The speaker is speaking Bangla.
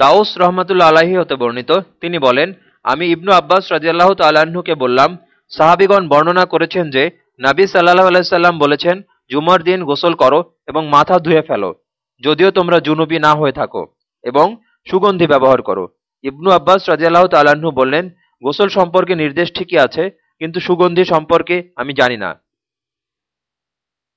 তাউস রহমাতুল্লা আলাহি হতে বর্ণিত। তিনি বলেন, আমি ইবনু আব্বাস রাজিয়াল্লাহ তাল্লাহ্নকে বললাম, সাহাবিগণ বর্ণনা করেছেন যে, নাবী সাল্লাহ আলাইসাল্লাম বলেছেন, জুমার দিন গোসল করো এবং মাথা ধুয়ে ফেলো, যদিও তোমরা জুনুবি না হয়ে থাকো, এবং সুগন্ধি ব্যবহার করো। ইবনু আব্বাস রাজিয়াল্লাহ তাল্লাহ্ন বললেন, গোসল সম্পর্কে নির্দেশ ঠিকই আছে, কিন্তু সুগন্ধি সম্পর্কে আমি জানি না।